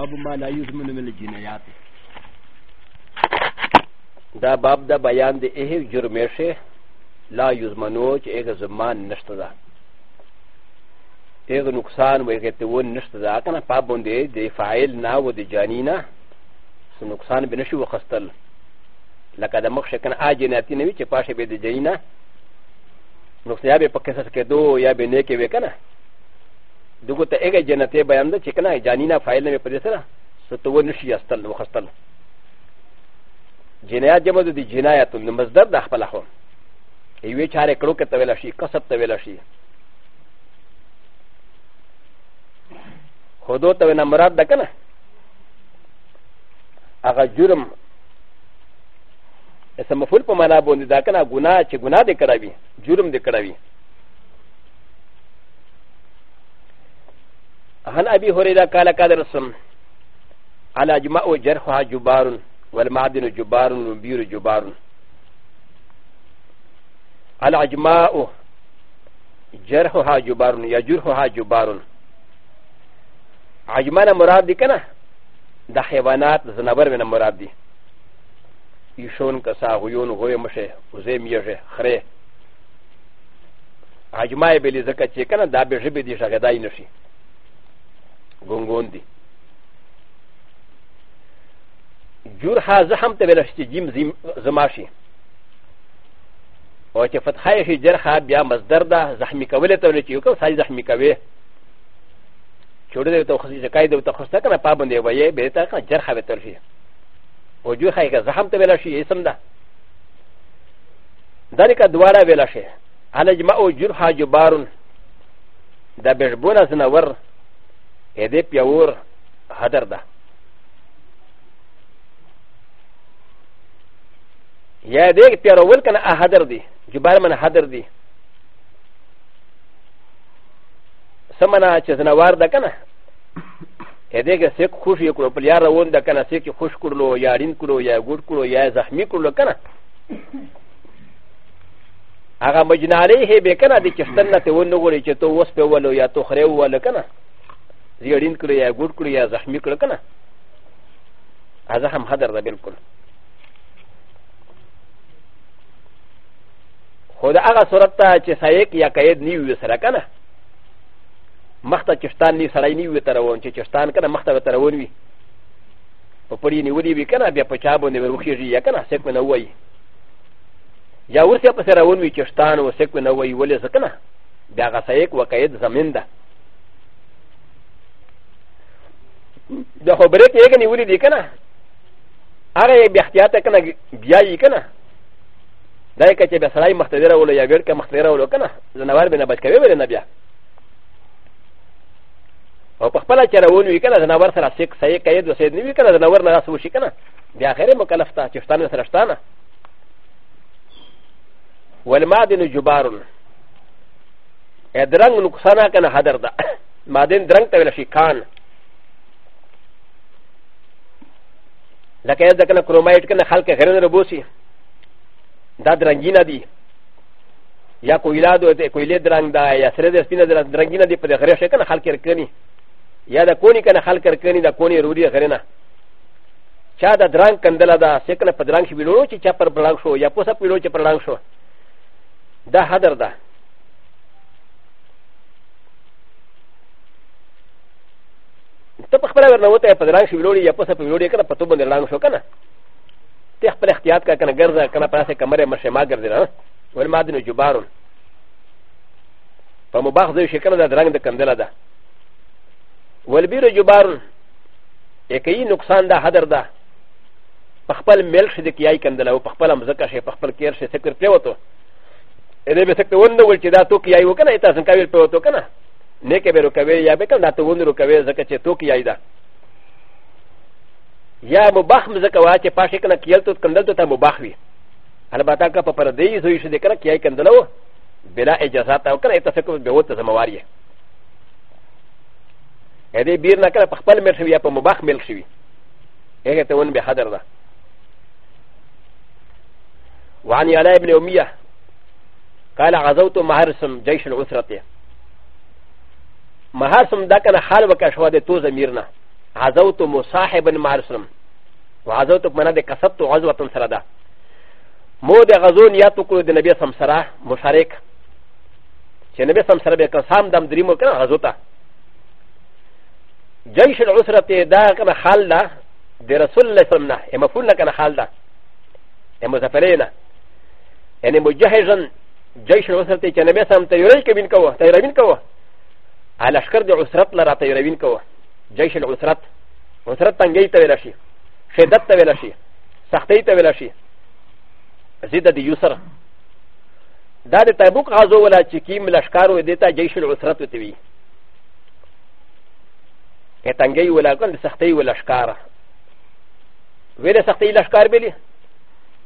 باب ما لا یزمن من الجنایات دا باب دا بیان د ایه جرمیشه لا یزمنو چې ایغه زمان نشته ده ایغه نقصان و ایغه تون نشته ده کنه پاب باندې د فاعل نه و د جانینا سو نقصان به نشي وخستل لکه د مخ شکنه اجناتی نه وی چې پاشه به د جانینا نقصان یا به په کیسه کې دو یا به نه کې وکنه د ګوت هغه جنته بیان ده چې کنه جانینا فایل نه پرې سره ستو نشي استل وخستل جنایت جمع د جنایت نو مصدر د خپل خو ایوه چاره کړو کې تویل شي کسب تویل شي خودو ته نه مراد ده کنه هغه جرم اسمه فل په معنا باندې دا کنه ګناه چې ګناه دې کړاوي جرم دې کړاوي عن ابي هريره قال قال رسم على جماء جرحها جبار والمعدن جبار والبير جبار على جماء جرحها جبار يجرحها جبار عجمان مراد دي كنا دا حيوانات زنابر من مراد دي يشون كسا غيون غوي مشه وزي ميجه خره عجماء بلي زكا چه كنا دا بجبه دي شغداي نشي ګونګون دي جور ها زخم ته ویل شي جیم زماشي او چې فتحه شي جرحه بیا مصدر ده زخمی کول ته ویل چې یو کوم ساي زخمی کوي چوڑے تو خسی سے قائد تو خستا کنا پابند ہے وے بے تا کنا جرح ہے تلفی او جو ہے کہ زخم تے ویلا شی اسم دا داری کا دوارا ویلا شی علی جمع او جرح جبار دا بشبونا سنور エデピアウォーハダダやでピアウォルカナアハダディジュバーマンハダディサマナチェザナワーダカナエデゲセクホシュクロプリアラウォンダカナセキホシクロヤリンクロヤグルクロヤザミクロカナアガマジナレヘベカナディキスタナテウォンドゴリチェトウォスペウォロヤトヘウォルカナ زیرین کړی یا ګوډ کړی یا زخمی کړ کنه هغه هم حدر ده بالکل خو دا هغه صورت ته چې سایق یا قید نیو وي سره کنه مخته چشتان نی سړی نیو ته روان چې چشتان کنه مخته ته روان وي په پړی نیولې وي کنه بیا په چا باندې وروخیږي یا کنه سیک نه وایي یا ورسې په سره روان وي چشتان او سیک نه وایي ولې ځکنه بیا هغه سایق وقید زمین ده د خبرې ته یې نیولې دي کنه هغه یې بیا احتیاط کنه بیا یې کنه دا یې کچې بیا سړی مختدره ولو یا ګړکه مختدره ولو کنه زنوار به نه بچ کوي به نه بیا او په خپله چره ونوي کنه زنوار سره سیک صحیح قید وسید نه وي کنه زنوار نه داسې وشي کنه بیا خیر مکلف ته چې شتانه سره شتانه والمعدن جبار ادرنګ نقصانه کنه حدر ده معدن درنګ ته ویل شي کان لكن هذا كان كرومايت كان خلق غير ربوسي دا درنجينا دي يا كويلادو كويلاد درنج دا يا سرد سبينا درنجينا دي فدي غير شيء كان خلق ركني يا دا كوني كان خلق ركني دا كوني رودي غيرنا چا دا درنج کندلا دا سکل پدرنج شي ویلو چې چا پر بلنګ شو یا پوسه ویلو چې پرلنګ شو دا حدر ده ته په خپل ورنوته په دران شو ویلوړي یا په سپه ویلوړي کنه په تو باندې لاندې شو کنه ته خپل احتیاط کا کنه ګرځه کنه په اسه کمره مرشه ما ګرځیدل ول مادن جبارون په مباح ځای شي کنه دا درنګ د کندله ده ول بیر جبارون یکي نقصان ده حدر ده په خپل ملک شي د کیای کندله او په خپل مزکه شي په خپل کیر شي فکر پیوته اې دې به څه ته ونه ول چې دا تو کیای وکنه تاسو کاویل پیوته کنه ネケベロカウェイヤベカンダトウンドカウェイザケチェトキヤイダヤモバハムザカワチェパシェカナキヤトカンダトタモバハビアラバタカパパラディズウィシデカナキヤイカンダロウベラエジャザタウカレタセクベウォタザマワリエディビーナカパパルメシビアパモバハメルシビエゲテウンベハダラワニアライブネオミヤ قال عزوت مهرسم جيش العسرة ما هاسم دا كان حال وكاشوا دي تو زميرنا عزوت مصاحبا مع رسلم وعزوت بمنا دي كسبت غزوة سردا مو دي غزون ياتو كل دي نبي سمسرا مشارك چه نبي سمسرا بي كسام دم دريمو كان غزوتا جيش العسرة دا كان حال دا دي رسول الله سلمنا امفولنا كان حال دا امزفرينا يعني مجهزا جيش العسرة چه نبي سمسرا يريك بين كوا تيرمين كوا على شكر د عسرت لرا تيروين كو جيش العسرت عسرت تنجي تويل شي شدت تويل شي سختي تويل شي زيد د يسر دا د تبوک غزو ولا چکیم لشکارو دیتا جيش العسرت وتوي تنجي ولا كن سختي ولا شكار ولا سختي لشکار بلی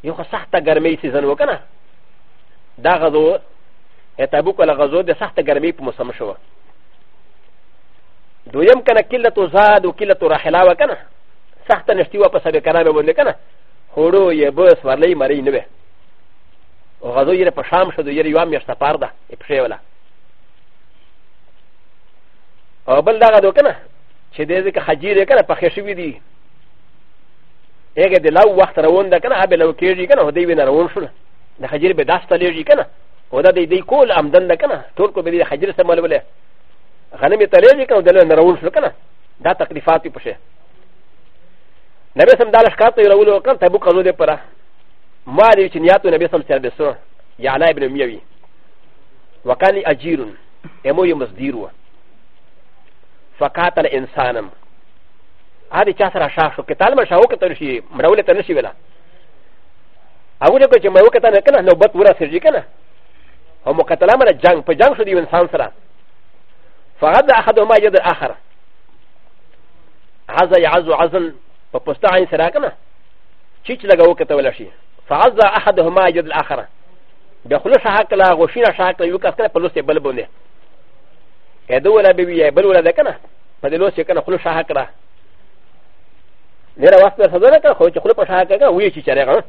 یو خو سخته ګرمۍ سیزن وکنه دا غزو تبوک ولا غزو د سخته ګرمۍ په موسم شوه دویم کنه کله تو زاد او کله تو رحلا وکنه سخت نشتی و پس به کنه به ونه کنه هورو یې بس ورلې مری نه وي او غزو یې په شام شدو یې یو میاشت پار ده پښې ولا او بل دا غدو کنه چې دې ځکه حجیر کنه په خښوی دی هغه د لو وخت روان ده کنه ابل لو کېږي کنه دوی وینه روان شول د حجیر به داسته لېږي کنه او دا دې کول امدن ده کنه ټول کو به دې حجیر سمول ولې غنم ته لږ کنه دل نه راول شو کنه دا تکلیفات په شه نبی سم دالش کاته راول وکړ ته بو کلو دې پره ما دې چې نیاتو نبی سم سره بسو یا علی ابن میوی وکالی اجیر امو یو مصدر و فقاتل انسانم هذه چا سره شاخ شو کتال ما شاو کته شي مړول ته نشي ویلا هغه چې مې وکړه نه کنه نو بت ورا سرجی کنه هم قتل امر جنگ په جنگ شو دی انسان سره فقد احدهما يد الاخر هذا يعز عزل وقستعين سراكنا شيء لغو كتولشي فعز احدهما يد الاخر بخلو شاكلا وشينا شاكلا يوكاسكا فلوسي بلبوني كدولا ببيا بلولا دكنا فدلوسي كان خلو شاكلا نرى واسطه صدرك خوش خلو شاكلا ويشي شارعا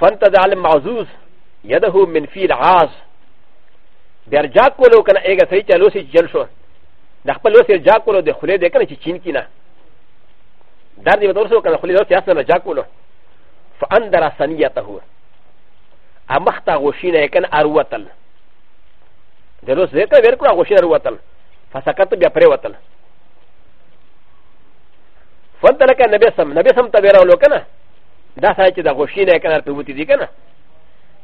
فانتدى على المعزوز يده من في العاص د ارجا کولو کنه ایګه سړي چې لوسی جل شو د خپل لوسی ارجا کولو د خولې د کنه چې چین کینه در دې ورته ورسو کنه خولې لوسی اصلا ارجا کولو فاندر سنیته امخته غوشینه کنه اروتل د لوس دې ته ورکو غوشینه اروتل فسکت بیا پرې وتل فنت لکه نبی سم نبی سم ته ورولو کنه دا سړي چې د غوشینه کنه په وتی دي کنه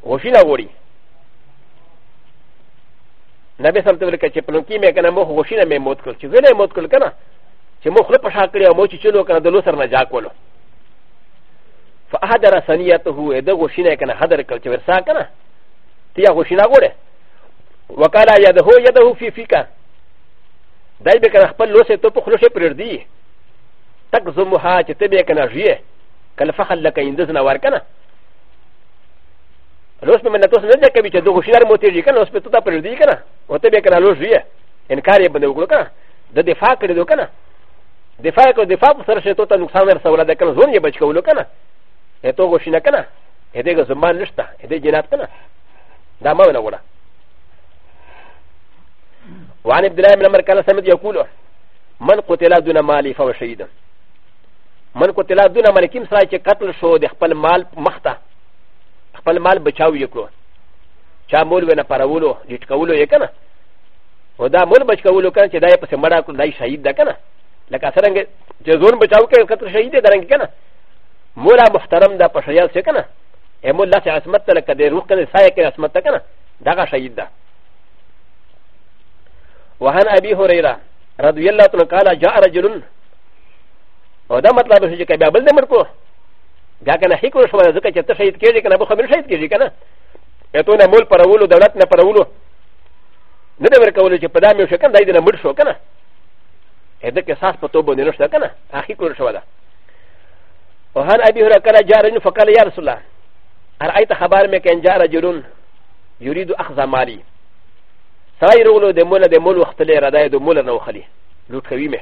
غوشینه غوړي なべさんとるかちぷんきめかなもほしなめもとくちぐれもとくかな。ちもほらしゃくりやもちちゅうのかなどろさなじゃころ。ファハダラサニアとほえどごしなかなはだれかちゅうさかな。ティアほしなごれ。わからやどほやどほフィフィカ。だいべかなぱろせとぽほしゃぷるで。たくぞもはちてべかなじえ。かなファハラかいんですなわかな。ロスメントスネジャケビチドウシラモテジカノスペトタプルディカナ、ウォテベカナロジエ、エンカリアブンドウグカナ、デファクルドカナ、デファクルデファプサシトタンサンダーサウラデカノゾニアバチコウルカナ、エトウシナカナ、エデガズマンリスタ、エデジナプカナ、ダマウナウラ。ワンエブデライムナマカナサメディアクル、マンコテラドゥナマリファウシード。マンコテラドゥナマリキムサイチェカトルショーディアパルマルマルマルマル خپل مال بچاو وکړو چا مول ونه پرولو لټ کولو یې کنه و دا مول بچ کولو کنه چې دا یې پسې مړه کړ دای شهید ده کنه لکه څنګه چې ځون بچاو کړي کتر شهید ده رنګ کنه مولا محترم دا په شیا څه کنه اې مولا چې عصمت ته لکه د روح کنه سایه کې عصمت ته کنه دا شهید ده وهن ابي هريره رضي الله عنه قال جاء رجل و دا مطلب چې کبه بل دې مرکو だから、ヘクルシャワーズカチェットシェイケージー、カナブハミルシェイケージー、カナ。エトナモルパラウル、ダラッナパラウル。ネデヴェカウルジェパダミュシェカンダイデナムルショカナ。エデケサスパトボネルシャカナ、アヘクルシャワー。و ه ل أ ب ي ه ر ك ر ج ا ر ن فقال يا رسول الله أ ر أ ي ت خبر مك ان جار ج ر ن يريد أ خ ذ مالي سايرولو دمولا دمول وقت لي رداي دمولا نوخلي لوكويمه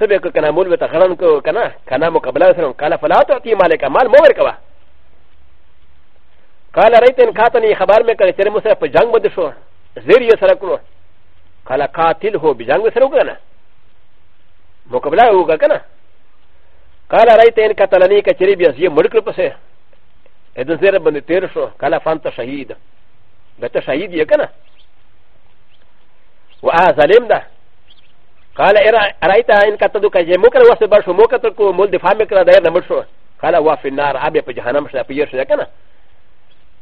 سبب كنا مول بتخرن كو كنا كنا مقابلة سرهم قال فلا تعطي مالك مال مور كوا قال رأيت إن كاتني خبر من كان ترى مسرف جنگ بدشوا زير يسرا كلو قال قاتل هو بجنگ بسرو كنا مقابلة هو كنا قال رأيت إن كاتلني كتري بيزي مركل بسه إذن زير بند تيرشو قال فانت شهيد بتا شهيد يكنا وآ ظالم ده قال ارايت ان كتدك جموك وسبر شموك تركو مول دفامك لا داير نمشو قال وفي النار ابي بجهنم شلا بير شلا كنا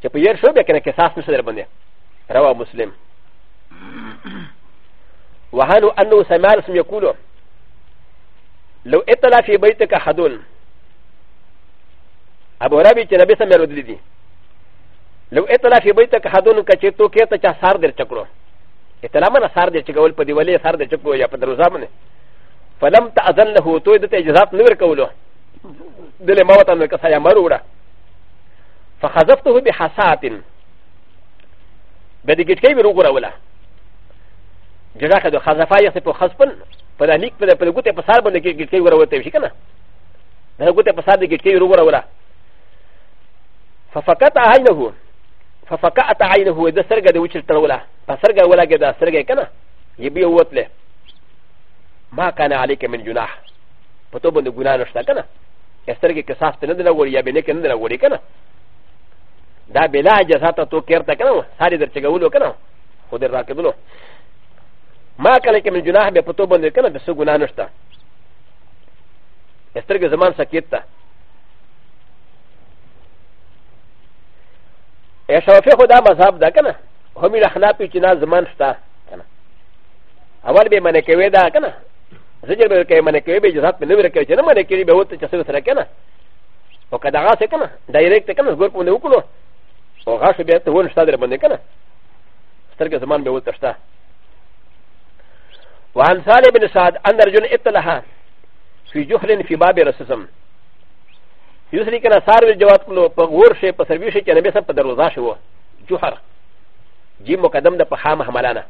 چپير شو بكنا كساس مش در بنده رواه مسلم وهانو انه سمع اسم يقول لو اطلع في بيتك احدون ابو ربي چې نبي سمع ردلي دي لو اطلع في بيتك احدون كچتو كيتا چا سار در چکرو ت ل ا م ن ا سار د چ ک و ل په دی ولې سار د چ ک و یا په دروزا باندې فلم تاذن له تو د تجزات نور کولو دله ما وته نو کسا یا مروړه فخذفته بحسات بدی گټ کې ورو غراوله جزا کدو خذفا یا په خصبن په دلیک په په ګوتې په سار باندې گټ کې وروته شي کنه دا ګوتې په سار د گټ کې ورو غراوله ففقط عينه ففكا اتعين هو ذا سرقه ذا وجه التولى فسرقه ولا كذا سرقه كنا يبيع وطله ما كان عليك من جناح فتوب من جناح نشتا كنا يسرقه كساس تندنا ولي يا بنك نندنا ولي كنا دا بلا جزاتا تو كيرتا كنا هاري در تجاولو كنا خدر راكبلو ما كان عليك من جناح بفتوب من كنا بس جناح نشتا يسرقه زمان سكيتا ا شافعي خدا مذهب ده کنه هم له حنا په چنا زمان شتا کنه اول به منه کوي دا کنه زجر به کوي منه کوي به جزات به نه ورکوي چې نه منه کوي به وته چې سره کنه او کدا غاسه کنه ډایرکټ کنه ګور په نه وکړو او غاښ بیا ته ون شتا در باندې کنه سترګه زمان به وته شتا وعن سالم بن سعد ان رجل ابتلها في جحر في باب رسسم ユスリカナサールジョワトクロパウォーシェパサビシェキャラメサパダロザシュウジュハジモカダムダパハマハマラナ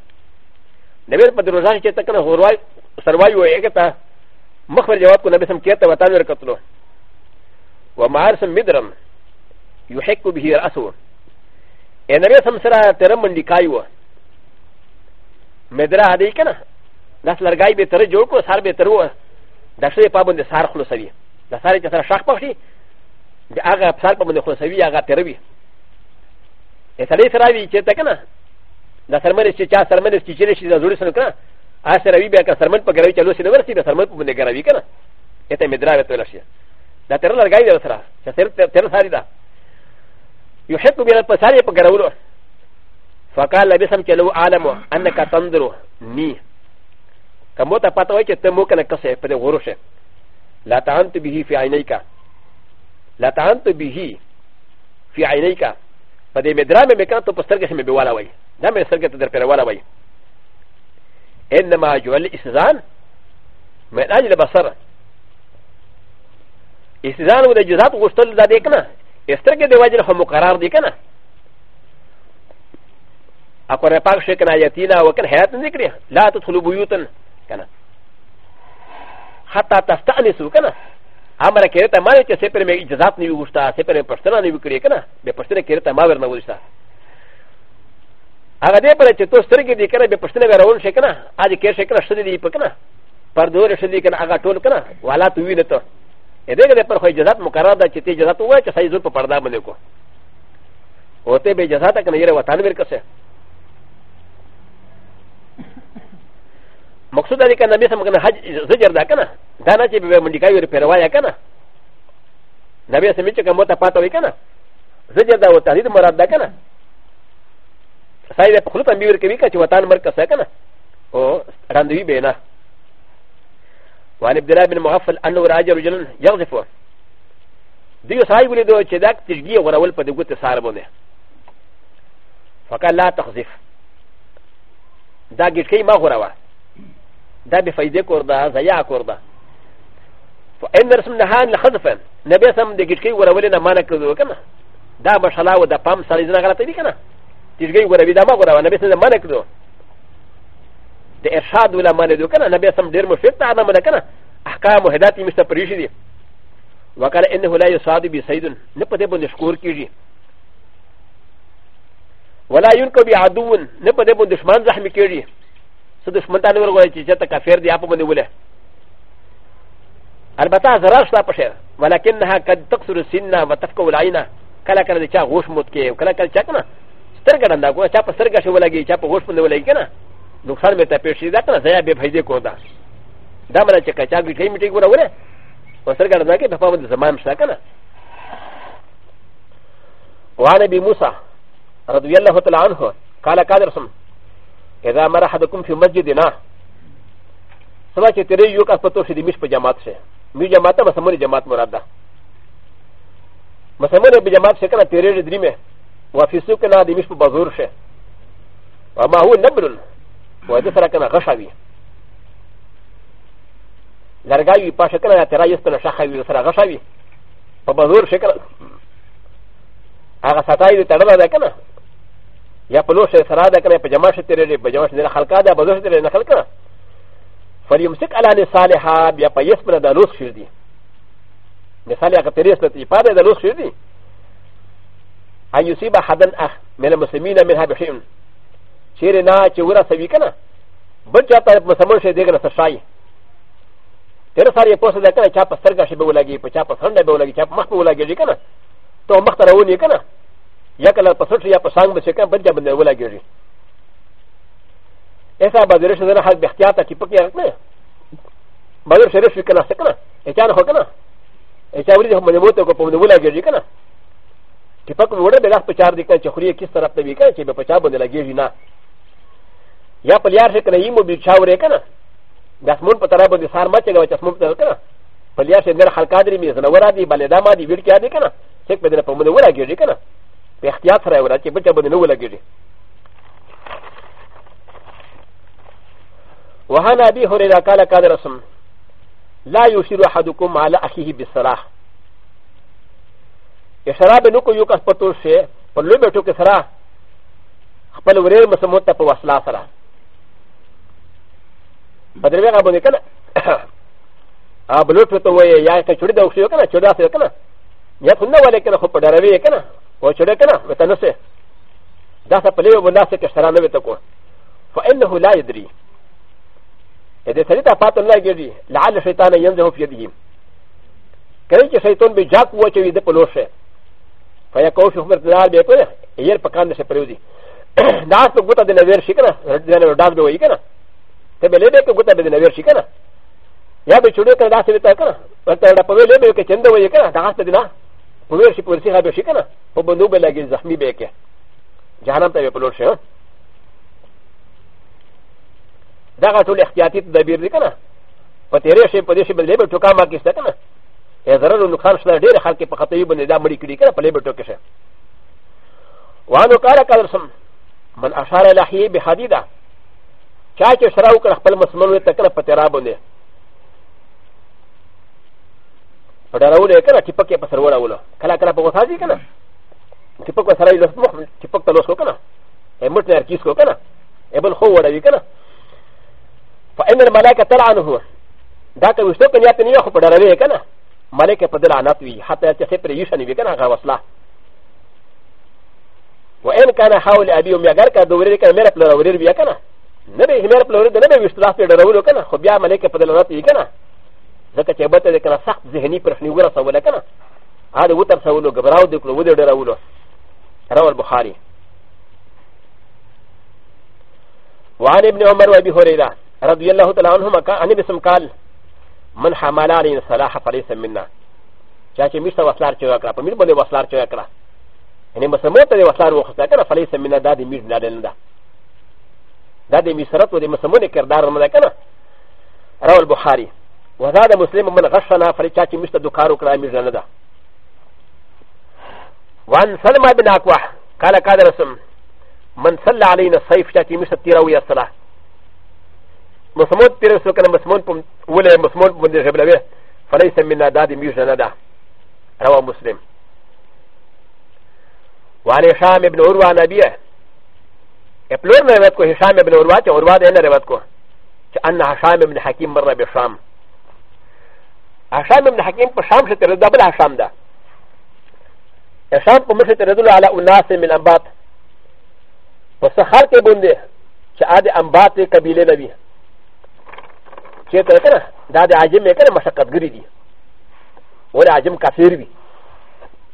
ネベルパダロザシェタカナホワイサワイウエゲタマファジョワトクナベサムキャタワタルカトロウマーサムミドラムユヘクビヒアアソウエネベサムサラテラムンディカイウメデラハディケナダスラガイベタレジョーコサーベタロウダシェパブンデサークロサビダサーチャサシャクパシー د هغه افسر په باندې خلاصوي هغه تیروي سړی سره وي چېرته که نه دا سرمن چې چا سرمن چې چېرې شي دا زوړې سره که نه هغه سره وي بیا که سرمن په ګروي چې لوسې نه ورسي د سرمن په باندې ګروي که نه ته مې درا ویلی شي دا تیره لرګای دی سره چې تیره ساری ده یو حق بیا په ساری په ګرولو فقال لبسم چې لو عالم انك تنظر ني کمو ته پته وای چې ته مو کنه کسه په دې غورشه لا تعنت به فی عینیکا لا تعنت به في عينيك فدي مدرامه مكانته بسترجع من بوالا وي دام يسترجع تدر بوالا وي انما جعل استزان من اجل بصر استزان ولا جزات غسل ذا ديكنا استرجع دي وجه هم قرار ديكنا اكو رپاك شكنا يتينا وكن حيات ذكري لا تدخلوا بيوتا كنا حتى تستأنسوا كنا アマラケレタマリチェセペメイジザーニウスタセペメパスタナニウクリエケナベパスタケレタマヴェナウスタアガデパレチェトステレギディケナベパスタナガオンシェケナアディケシェケナシディパケナパドレシディケナアガトルケナワラトウィネトエレレパホイジザーモカラダチェテジザートウエチェサイズパパダムネコオテベジザータケナイレワタルベルケセ مقصود دا دی کنه به سم کنه حج زجر دا کنه دا نه چې به منډی کوي پیروایا کنه نبی سم چې کوم ته پاتوي کنه زجر دا و تهدید مراد دا کنه سای په خلوت امبیر کوي چې وطن مرکز کنه او راندوی به نه وعن عبد الله بن مغفل انه راجع رجلا يغزفه ديو صاحب ولدو چې دا تشجيه ورول په دغه تسار باندې فقال لا تغزف دا ګټکی ما غراوه だべファイデコーダー、ザヤコーダー。エンダーソンのハン、ハズフェン、ネベサム、ディキキウォーウェル、ナマナクズウォーカナ。ダバシャラウダパム、サリズナガラティキナ。ディキウォーウェル、ダマゴラ、ネベサム、ナマナクズウォー。で、エシャドウラマネドウカナ、ネベサム、ディムフィッター、ナマナカナ。アカム、ヘダティミスタプリシディ。وقال انه لا يصعد بسيد نقطه بن شكور كيجي ولا ينكب عدو نقطه بن دشمن زحمي كيجي س د شمنتا نور غوړي چې چته کافر دی اپ باندې وله البته زرا شتا پشه ولکنها قد تکسر السن وتفكوا العين کله کله چې غوش موت کې کله کله چې کنه سترګه ډنده کو چا په سترګه شو ولګي چا په غوش باندې ولګي کنه نقصان مې ته پېښ شي دا کنه زیا به فائدې کو دا دا مله چې کچا کې ټیم ټیک وره وره وسترګه ډنده کې په پاوند زمان شتا کنه وعن ابي موسى رضي الله تعالى عنه قال قال رسول الله اذا مر احدكم في مسجدنا سما چې تیرې یو کا پتو شې د میش په جماعت شه می جماعت مسمونه جماعت مراد ده مسمونه په جماعت شه کنه تیرې درې مه وافیسو کنه د میش په بازور شه وما هو نبل و دې سره کنه غشا وی لرګای په شکل نه تیرې یست نه شخه وی سره غشا وی په بازور شکل هغه ساتای دې تړل ده کنه やパロシェサラダカネパジャマシテレレパジャマシテレハルカダバドシテレナハルカファリムセカラネサレハビアパイスプラダロシュディネサレアカテレスティパレダロシュディアユシバハダンアメラムセミナメハビシムシェレナチウラセビカナバジャタムサムシェディガナサシャイテレサリアポセダカナチャパセルガシブウラギパチャパサンダブウラギチャパマクウラギリカナトマクタラウニカナやかなパソチやパサンブチェカブジャブネウラギリ。エサバデレションのハッビキャタキポケアね。バルシェルシュキャナセカナ、エキャナホカナ。エキャウリホマネモトコポネウラギリカナ。キパクウレベラスペチャーディカンチョリエキスタラペビカンチェベパチャブネラギリナ。やパリアシェカナイモビチャウレカナ。ダスモンパタラボディサーマチェガチャスモンパタラカナ。パリアシェンデルハカディミズナウラディバレダマディビキャディカナ。セクペデラポメウラギリカナ。په احتیاط سره ولا چې بچا باندې نه ولګیږي وهنا ابي هريره قال قال رسم لا يشير احدكم على اخيه بالصلاح اشاره به نکو یو کس پتو شي په لوی بیٹو کې سره خپل ورې مسمو ته په وسلا سره بدرې هغه باندې کنه ا بلوټ ته وایي یا ته چړې دا وښیو کنه چړې اسه کنه یا څنګه ولې کنه خو په ډاروي کنه و ش ر ك ن ا متنسى دا سبلي و ناسك اشترانا بتكو ف إ ن ه لا يدري اذا سريت افات الله يدري لعل الشيطان ينزه في يده كذلك الشيطان بجاك و ش ي د ب ل و ش ي فيكون في خبر الله بيقول يير بكان سبريودي ناس بغتا دنيا شكرا ردان بويكنا تبلي بك غتا دنيا شكرا يا بشركه ناس بتاكا وترى قبل بك تندويكا ناس بدنا په ورشي په ورسي هغه شي کنه په بندو به لګي زخمي به کې جهنم ته په لور شي دا ټول احتیاطي تدابیر دي کنه په تیرې شي په دې شي بدلې به ټوکا ما کې ست کنه یا ضرر او نقصان شته ډېر خلک په خطوي باندې دا مړی کړي کنه په لې به ټوکې شي وانو کار کړ سم من اشاره لحیه به حدیده چا چې شراو کړ خپل مسمن ته کنه په تیرا باندې په ډارولو یې که نه ټیپک یې په سر وړولو کله کله په غوسه ځي که نه ټیپک ورسره وي لس مخ ټیپک ته لوس کړو که نه یې مټ نه ارکیز کړو که نه یې بل خو وړوي که نه فإن الملائكة تلعنه دا ته وشتو کنه ته نه خو په ډاروي یې که نه ملائکه په دل عنات وي حتی چې څه پرېشن وي که نه هغه وسله وإن كان حول أبي أمي أجر كدوري كان ميرا بلوري بيا كنا نبي ميرا بلوري ده نبي وشتلاف في دروري كنا خبيا ملك بدل رات يكنا ځکه چې بته د کله سخت ذهني پرخنی ورسوله که نه هغه د وترسولو ګبراو د کړو ودې ډېرولو روى البخاري وعن ابن عمر وابي هريره رضي الله تعالى عنهما عن بسم قال من حمل علينا الصلاح فليس منا چاچه میشته وسلار چویا کړه په میر باندې وسلار چویا کړه یعنی مسلمان ته وسلار وخته کړه فليس منا دا دې میر نه دلنده دا دې میسرت و دې مسلمان کردار نه ده کنه روى البخاري وزاد مسلم من غشنا فريشاتي مشتا دكارو كرامي جندا وان سلمى بن اكوى قال كادرسم من صلى علينا الصيف شاتي مشتا تيراوي الصلاه مسمون تيرسو كان مسمون ولا مسمون من جبلوي فليس من داد ميجندا روى مسلم وعن هشام بن عروه نبيه ا ب ل و ر ن ر و ت ك و هشام بن عروه عروه ن ر و ت ك و ان هشام بن حكيم مر بشام اشام ابن حكيم بشام شترد بل اشام دا اشام بمشي تردل على اناس من انبات وسخال كبنده شاد انبات قبيله نبي شيء كنا دا دا عجم كنا مشقت غريدي ولا عجم كثير بي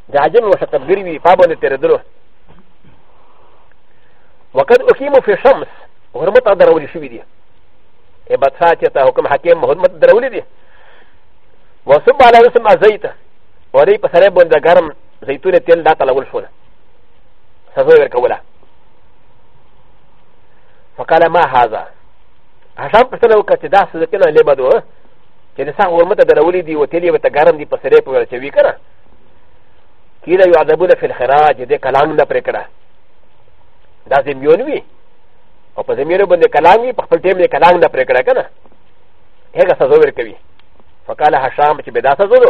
دا عجم مشقت غريدي فابن تردلو وقد اقيموا في الشمس ورمت درولي شوي دي ابتساتي تا حكم حكيم محمد درولي دي و س ب ا ل ا س م ا ز ي ت و ر ي ب س ر ي ب و ن د ا غ ر م ز ي ت و ن ت ي ل د ا ت ا ل و ل ش و ل س ز و ي ر ك و ل ا فقال ما هذا هشام ب س ر ي ب ك ت د ا س ز ك ن ا ل ب د و ك ن س ا ه و م ت د ر و ل ي دي و ت ل ي و ت غ ر م دي ب س ر ي ب و ر ش و ي ك ن ا كيلا يعذبون في الخراج دي كلام ن ا ب ر ك ر ا دا زميون وي او په زميون باندې کلام وي په خپل ټیم کې کلام نه پرې کړه کنه هغه سزا ورکوي فقال هشام ب ب د ا س ز و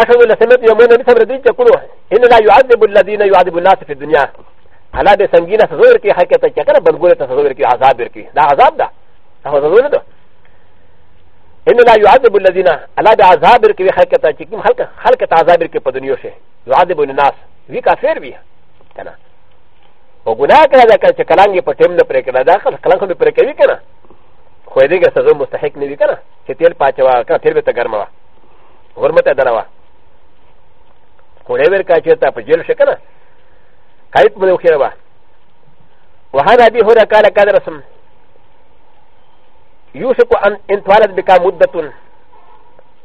اشهد ان سمعت يومون ب س ب ر د ي ن تقولوا ان لا يعذب الذين يعذب الناس في الدنيا على ب س م ج ي ن تزور كي حكتا شكرا بنقول تزور كي عذاب كي لا عذاب دا هو تزور دا ان لا يعذب الذين على بعذاب كي حكتا شكيم حلقة عذاب كي بدنيا شيء يعذب الناس وي كافر بي كنا وغناك هذا كلام يقول كلام يقول كلام يقول كلام يقول كلام يقول خو دې که سزا مستحق نه وي کنه چې تیل پاچوا کنه تیل به ته ګرمه وا غرمته دروا کوړې ورکا چې ته په جیل شې کنه کایت مې وخیره وا وهذا به هو قال قد رسم يوشك ان انتوالت بك مدة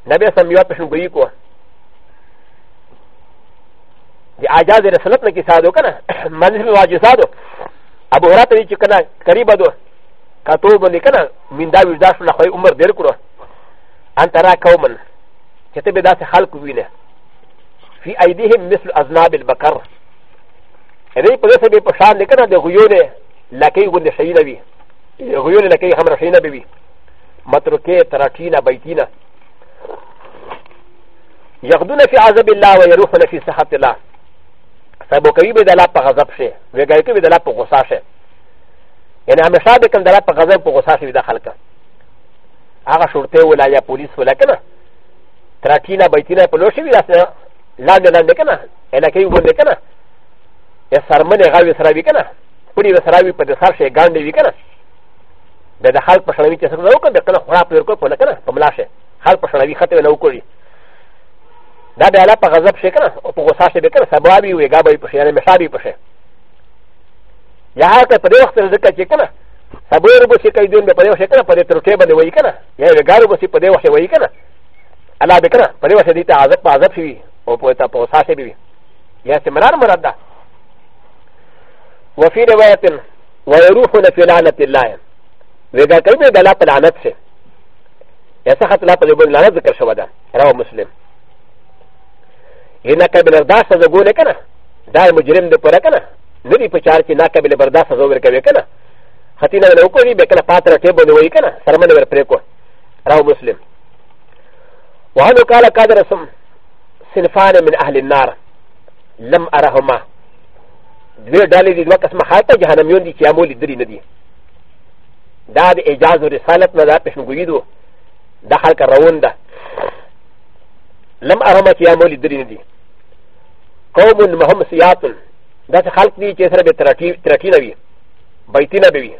نبي سم يوشن بيكو د اجازه رسالت نه کې ساده کنه منځ له واجب ساده ابو هرات وی چې کنه قریب دوه カトーバンディケナ、ミンダウィダーシュナホイウムデルクロ、アンタラカウマン、ケテベダセハルクウィネ、フィアイディヘミスルアズナビルバカー、エレプレセベプシャンディケナデウヨネ、ラケイウンデシェイナビ、ウヨネラケイハマシェイナビビ、マトロケ、タラチナ、バイティナ、ヤグドネフィアザビラウエルフォネフィサハテラ、サボカイベダラパガザプシェ、ウェガイケベダラポゴサシェ。يعني هميشه بكم دلا بغزر بغصاش بداخل كا اغا شرطه ولا يا بوليس ولا كنا تراتينا بيتينا بلوشي بداسنا لاند لاند كنا انا كي يقول كنا يا سرمن غاوي سراوي كنا پوری وسراوي په دسر شي ګاندې وی کنه د د خلک په شړوي چې څنګه وکړ د کله خورا په ورکو په لکنه په ملاشه خلک په شړوي خطه نه وکړي دا د الله په غضب شي کنه او په غصه شي به کنه سبا به وي ګابې په شي نه مشابه په شي やはり、パレオステルズカチキナ。サブロボシカイドンのパレオシカナ、パレトルケバネウィカナ。やはり、ガルボシパレオシウィカナ。アラビカナ、パレオシディタアザパザフィー、オポエタポサシビビ。やはり、マラマラダ。ウフィレワーテン、ウォールフォンフィランティライン。ウィガカミダラパランツェ。やさはたらパレブンランズカシュワダ、ラオムスリム。イナカビラダサザゴレカナ。ダイムジリムデポレカナ。نه دي په چار کې ناقابل برداشت سزا ورکوي که نه حتینا له وکړي به کله پاتره ټیبو نیوي که نه سرمنه ور پرې کو راو مسلم وهنو قال قد رسم صنفان من اهل النار لم ارهما دوی ډالې دي دوه قسمه خاطه جهنميون دي چې امول درې نه دي دا د اعجاز او رسالت نه دا پښنګوي دو دا خلک روان ده لم ارهما چې امول درې نه دي قوم هم سیاتن ダチハルキーチェスラベテラキーナビバイティナビ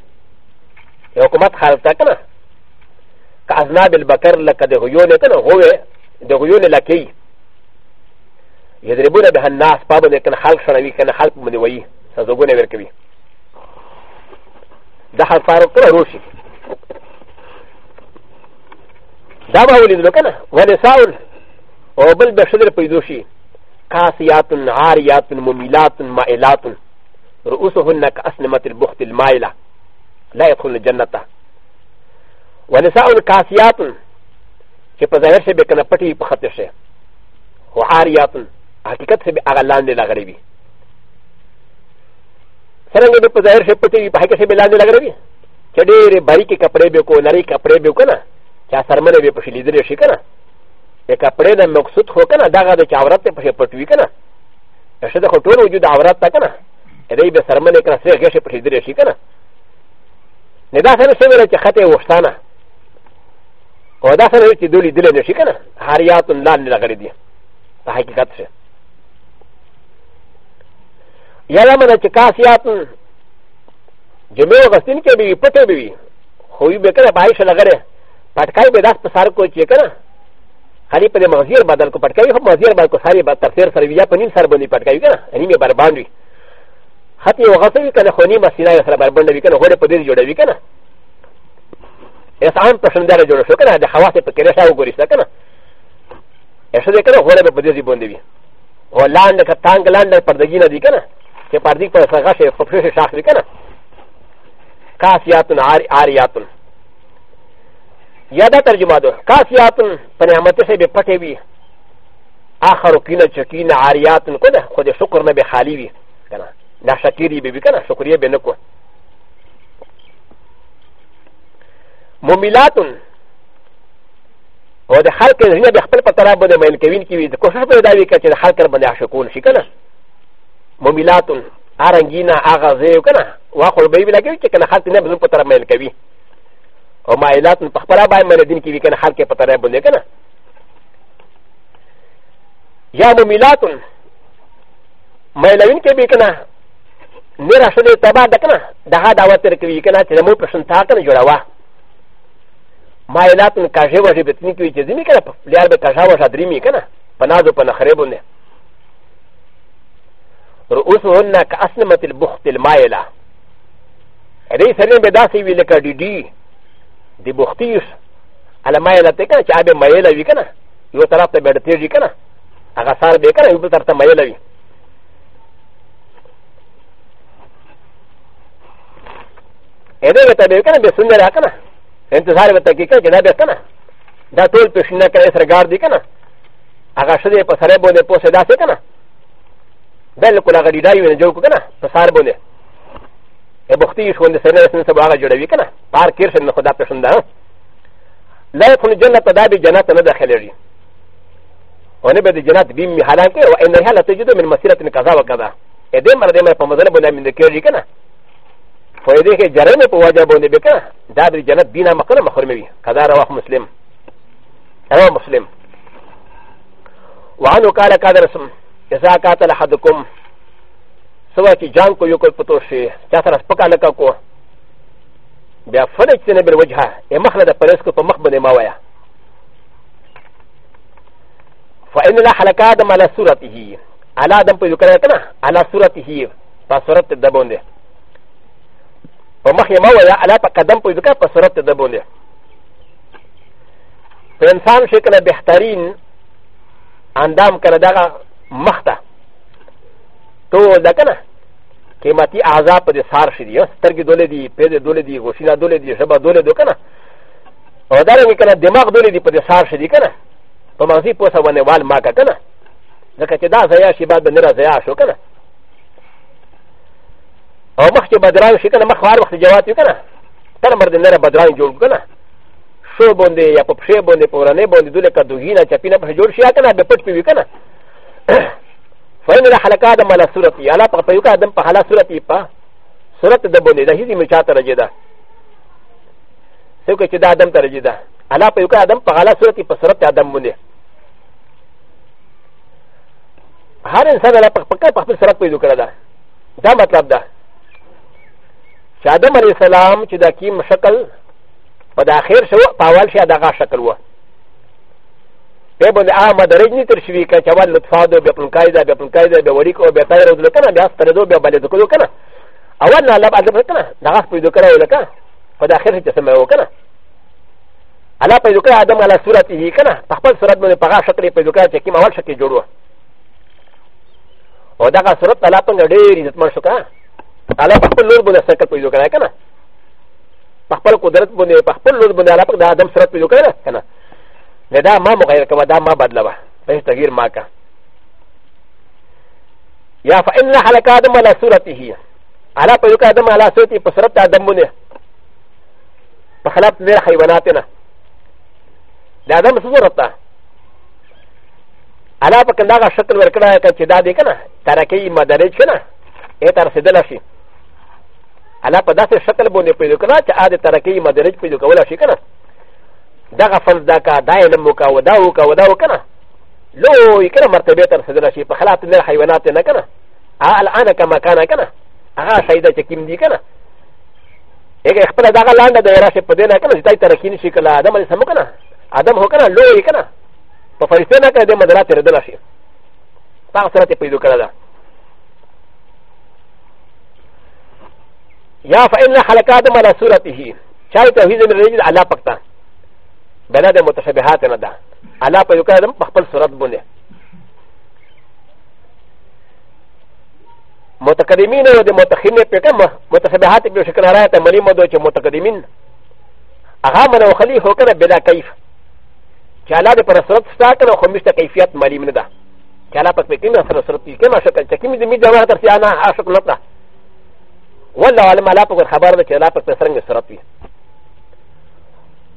ヨコマツハルタカナカズナビルバカルラカデホヨネタナホエデホヨネラケイヤデレブラベハナスパブネカンハルシャラビカンハルプムデウェイサゾゴネベケビダハルファロクラロシダバウリズロカナワネサウルオブルベシュルプイドシー كاسيات عاريات مميلات مائلات رؤوسهن كأسنمة البخت المائلة لا يدخل الجنة ونساء كاسيات كيف ظاهر شبه كان پتي بخطر شه وعاريات حقیقت سے اغلان دے لغری بھی سرنگ دے پظاہر سے پتی بھائی سے ملان دے لغری بھی چڑے بھاری کے کپڑے بے کو نری کپڑے بے کو نا کیا سرمنے بے پشلی دے شکنا ا ك ا ب ر ي د مقصود هو كنا دغه د عورت په پټوي کنه ش د خټول وجود عورت تا کنه ری به سرمن کنه سره غشه په دې شي کنه نه دا سره سره چې خطه وښتانه او دا سره چې دولي دل نه شي کنه حریات لا نه لګړي دي په حقیقت شه یا لمنه چې کاسیات جمعه غسین کې به پټه به وي خو یې به کنه پای شلګره پټکای به داس په سر کو چې کنه هني په مغزیر بدل کو پټ کوي خو مغزیر بدل کو ساري به تفسیر سره بیا په نیم سر باندې پټ کوي کنه هني مې برباند وي حتی یو غسوي کنه خو نیم سینه سره بربند وي کنه غوړه په دې جوړوي کنه اسان پښندار جوړ شو کنه د خواص په کې راشه وګورئ کنه اسه دې کنه غوړه په دې باندې وي او لاندې که تانګ لاندې پردګی نه دي کنه چې پردګی په سره غشه په شاخ دي کنه کاسیاتن آریاتن آر یا دا ترجمه ده کافیاتن په نعمت سه به پټې وي آخر کینه چکینه عاریاتن کو ده خو د شکر نه به خالی وي کنه نه شکری به وي کنه شکریه به نه کو ممیلاتن او د خلق زینه به خپل په طرف باندې مین کوین کی وي د کوشش به دا وي چې د خلق باندې عاشقون شي کنه ممیلاتن ارنګینا اغازه کنه واخور به وی لګي چې کنه خلق نه به په طرف مین کوي او مایلات په خپل باندې مله دین کې وی کنه حال کې پته نه بندي کنه یا ممیلات مایلوین کې به کنه نه راشد تبا د کنه دغه دعوت تر کوي کنه چې مو پرشن تا کنه جوړوا مایلات کاژه وځي به تني کوي چې ځمی کنه په لیار به کاژه وځه درې می کنه پنازو په نخربونه رؤوسهن كأسنمة البخت المائلة レイセレンベダシウィレカディディ د بختیش علما یې لته کنه چې ابه مېله وی کنه یو طرف ته بیره تیږي کنه هغه سار به کنه یو بل طرف ته مېله وی اې دې ته به کنه به سندره کنه انتظار به ته کې کنه جناب کنه دا ټول پښینه کړي سرګار دی کنه هغه شدې په سره باندې پوسه داسې کنه بالکل هغه ډیډای ونه جوړ کنه په سار باندې ب خ ت ي ش و ن د سنه سن سبا غ جوړوي کنه بار کیر شن خدا پسند ده لا يكون جنة پدا به جنت نه داخليږي ونه به د جنت بیم حالانکه او ان الحاله تجد من مسيره كذا وكذا ا دې مرده مې په مزل باندې من کېږي کنه خو دې کې جرمه په وجه باندې به کنه دا د جنت بنا مقر محرم وي کذا رواه مسلم رواه مسلم وعنه قال قال رسم اذا قاتل احدكم سوا چې جان کو یو کول پتو شي چا سره سپکا لکه کو بیا فلج سنه بل وجهه یې مخ نه د پرس کو په مخ باندې ما وایا فإن لا حلقة دم على صورته على دم په ذکر کنه على صورته په صورت د باندې په مخ یې ما وایا على په قدم په ذکر په صورت د باندې په انسان شکل بهترین اندام کنه دغه مخته とだかなケマティアザープでサーシリア、タギドレディ、ペデドレディ、ゴシナドレディ、シャバドレドカナ。おだれにかな、デマグドレディプでサーシリカナ。パマジポサワネワンマカカナ。だから、ザヤシバドネラザヤショカナ。او مخکې بدران شي که نه مخ هر وخت جواب وي که نه تر مرد نه بدران جوړ که نه شو باندې یا په پښې باندې په ورانې باندې دوی لکه دوږي نه چپي نه پسې جوړ شي یا که نه بیا پټ پې وي که نه فإن الحلقة دم على سورة يالا بقيوكا دم بحالا سورة يبا سورة دبوني ده هي مشاة رجدا سوكا كدا دم ترجدا على بقيوكا دم بحالا سورة يبا سورة دم بني هر انسان على بقيوكا بحالا سورة بقيوكا ده دا مطلب ده چې آدم علیه السلام چې دا کیم شکل په د اخر شو په اول شي دغه شکل وه ابن احمد رجني ترشوي كا چوال لطفادو بيا پن قائدة بيا پن قائدة بيا وريكو بيا طائر ودلو كنا بيا استردو بيا بالدو كدو كنا اول نالب عذب كنا نغاف پيدو كنا ولو كنا فدا خير شي تسمعو كنا الله پيدو كنا آدم على صورته كنا تخبل صورت من پغا شكل پيدو كنا چكيم اول شكل جوڑو و دغا صورت الله پنگا دير عزت من شو كنا الله پخبل لور بنا سرکل پيدو كنا كنا پخبل قدرت بنا پخبل لور بنا الله پنگا آدم صورت پيدو كنا كنا ل دا ما مغير كما دا ما بدلوا فهي تغيير ماكا يا فإن حلق آدم على صورته على بيوك آدم على صورته بصرت آدم منه فخلقت ذي حيواناتنا لآدم صورته على بكن داغا شكل وركنا كان شدا دي كنا تركي مدرج كنا اي ترسدل شي على بداس شكل بوني بيوكنا شا آدم تركي مدرج بيوك ولا شي كنا دغه فرض دا کا دا علم وکا ودا وکا ودا وکنه لو یکنه مرتبه تر سدل شي په خلاف نه حیوانات نه کنه ا الان کما کان کنه هغه سیدا چې کیم دی کنه یګه خپل دغه لاندې دایره شي په دې نه کنه چې تر کین شي کله ادم علی سم کنه ادم هو کنه لو یکنه په فرشته نه کنه د مدرات ردل شي پاک سره ته پیدا کړل یا فإن خلق آدم على صورته شاید توحید من رجل علا پکتا بلا د متشابهات نه ده الله په یو کار په خپل صورت باندې متقدمین او د متخین په کوم متشابهات په شکل راځي ته مریم دوی چې متقدمین هغه منو خلی هو کنه بلا کیف چې الله د پر صورت ستا کنه خو مشته کیفیت مریم نه ده چې الله په کوم سره صورت کې ما شکل چې کوم دې می دا تر ځانه عاشق نه ده والله علم الله په خبر ده چې الله په سرنګ صورت کې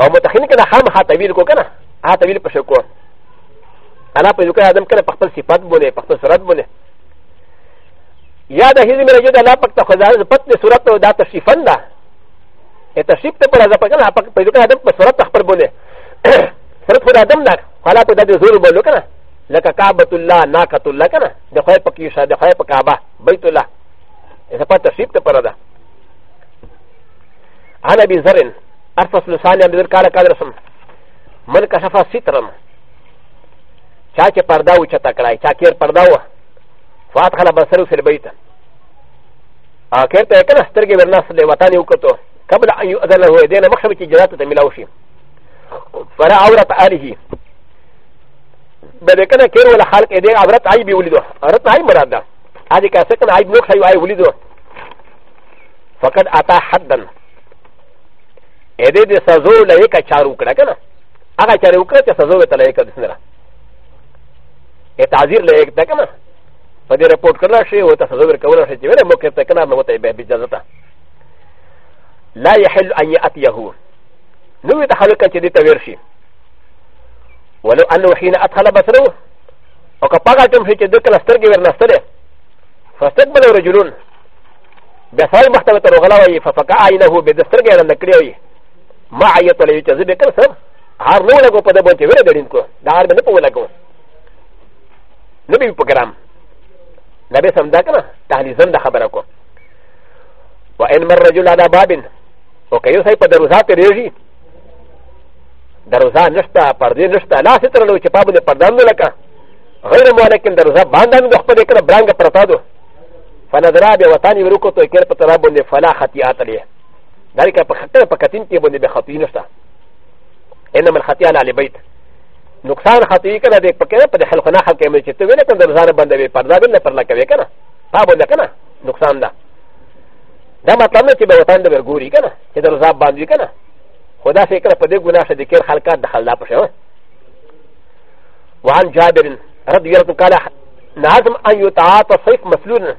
او متخین کنه خام ها تویل کو کنه ها تویل پشه کو انا په یوکه ادم کنه خپل صفات بوله خپل صورت بوله یا د هیزم رجو د الله پاک ته خدای پت د صورت او دا تشریفن ده ا تشریف ته پر ازا پاک نه پاک په یوکه ادم په صورت خپل بوله صورت خدای ادم ده حالا په د زور بولو کنه لکه کعبۃ الله ناقۃ الله کنه د خای پاک یوشا د خای پاک کعبه بیت الله ا په تشریف ته پر ده عن ابي ذر ارفع لساني عبد الكالا كادرسم من كشف سترم شاكي پرداو چتا کراي شاكير پرداو فاتحل بصر في البيت اخر ته کله سترګې ورناس له وطن یو کتو قبل ان يؤذن له دینه مخه چې جرات ته ملاو شي فرا عورت اله بده کنه کیر ولا خلق دې عورت عیب ولیدو عورت عیب مراد ده اځه که څنګه عیب نو خیو عیب ولیدو فقد اتى حدا ا د ي د سازو ل ي ك ا چارو كرا كنا اغا چارو كرا چا سازو ت ل ي ك د سنرا ا تعذير ل ي ك تا كنا فدي رپورت كرنا شي و تا سازو ر كولا شي چويره مو كتا كنا نو تا به بجازتا لا يحل ان ياتيه نو يت خلق چ دي توير شي ولو انه حين ادخل بصره او كا پاگا تم شي چ د كلا سترگي ور نستره فاستقبل رجلون بسال مختبت رغلا وي ففقع عينه بدسترگي ر نکري وي ما عيط له يجزي بكر سر هار نو لغو پد بنت ویل دین کو دار بنه پو لگو نبی پکرام نبی سمدا کنا تحلی زند خبر کو و ان مر رجل على باب او کيو سای پد روزا ته ریږي دروزا نشتا پردې نشتا لا ستر لو چې پابنه پردان لکا غیر مالکن دروزا باندې خپل کړه برانګ پرتا دو فنظر به وطن ورکو تو کېر پترابونه فلا خطیات لري ダリカパカテパカティンティブンディベハティノスタエナマンハティアラリベイトノクサンハティカナディパケナパデハルコナハケメチトウェネカンザラバンディパザベネパラケベカナパブンデカナノクサンダダマタメチベウタンデベグリカナヘドザバンディカナホダセカナパデグナシディケルハルカダハラパシャワ وعن جابر رضي الله عنه نعزم أن يتعاطى صيف مسلول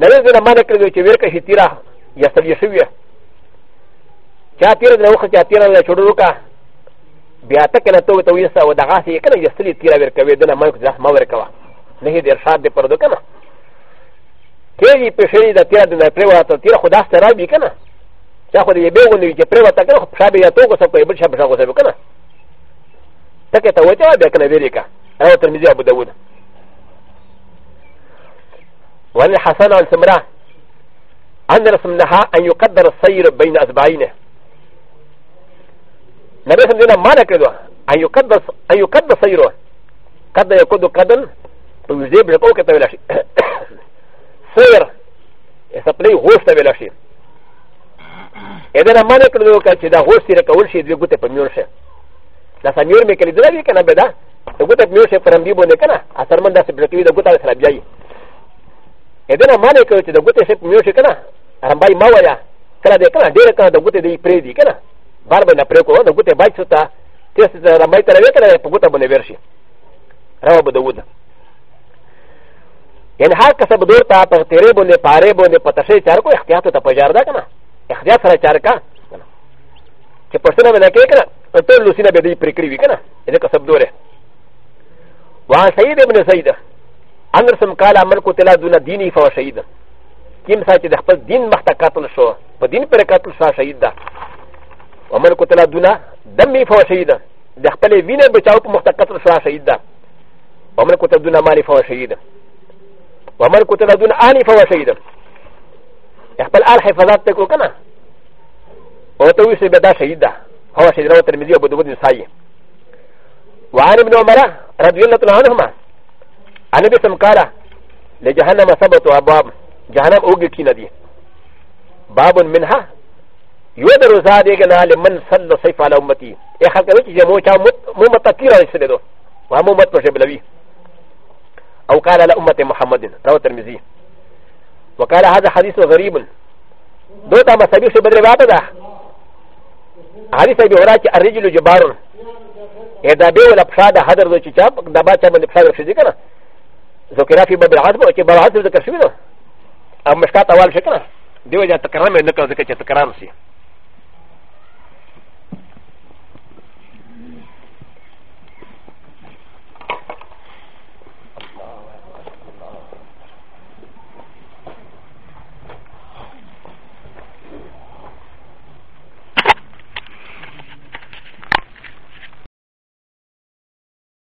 نريد أن ما نكره يتويرك هتيرا يستبيشوية チャティラのウォーチャティラのチョロカビアテケナトウトウィサウダガシエケナジスリティラベルカウェデナマンクザマウェカワネヘデルシャーデパドカナケリペシェリダティラデナプレワタティラホダスタラビケナジャホディベウンディケプレワタケナシャビアトウコサプレブシャブシャブシャブカナタケタウェタベケナベリカアウトミディアブダウダ وعن الحسن عن سمراء أن رسم لها أن يقدر السير بين أسبعينه なべさんでなまなけど、あゆかださいろ。かだよこどかだん、とうぜぶらこけたべらし。せや、さぷりほしたべらし。えだなまなけどかちだほしらかおしでぐてぷみょし。なさみょめけりだりかなべだ。とぐてぷみょしぷらみぼねかな。あさまんだせぷらきゅうだぐたらさびゃい。えだなまなけどぐてせぷみょしかな。あんばいまわや。からでかな、でかな、とぐてでいぷりでかな。バーベナプレコーのグテバイツタ、テストラマイタレクラポグタボネベシ。ラボドウダ。やはかさぶどたパテレボネパレボネパタシェチャーコエキャトタパジャーダカナ。エキャサラチャーカ。チェプセナベナケーカナ、アトルシナベディプリクリビカナ、エレカサブドレ。ワンサイデブネサイダ。アンダスムカラマルコテラドゥナディニファシャイダ。キムサイティダハパディンマタカトルショー、パディンペレカトルシャシャイダ。ومن قتل دون دم فهو شهيد د خپل وینه بچاو په مختقت سره شهید ده ومن قتل دون مال فهو شهيد ومن قتل دون آل فهو شهيد خپل آل حفاظت وکړو کنه او ته وسه به دا شهید ده هو شهید راو ترمذی او بدو بدو سایه وعن ابن عمر رضي الله عنهما عن ابي سمكاره لجهنم سبت ابواب جهنم اوجي كي ندي باب منها よだろざでがなれ、man さんのせいファラウマティ。えはかわきじゃもちゃもまたきらいすれど。わもまとしゃべらび。او قال ل أ م ة محمد رواه الترمذي وقال هذا حديث غريب دوتا ما سبيل شبه روايه ده حديث ابي هريره الرجل جبار اذا بيو الابشاد هذا ذو تشاب دبا تشاب من الابشاد الشيء كده ذكر في باب العزم وكي باب العزم ذكر شبه ده او مشكات اول شكله ديوجا تكرامه نكره ذكر تكرام سي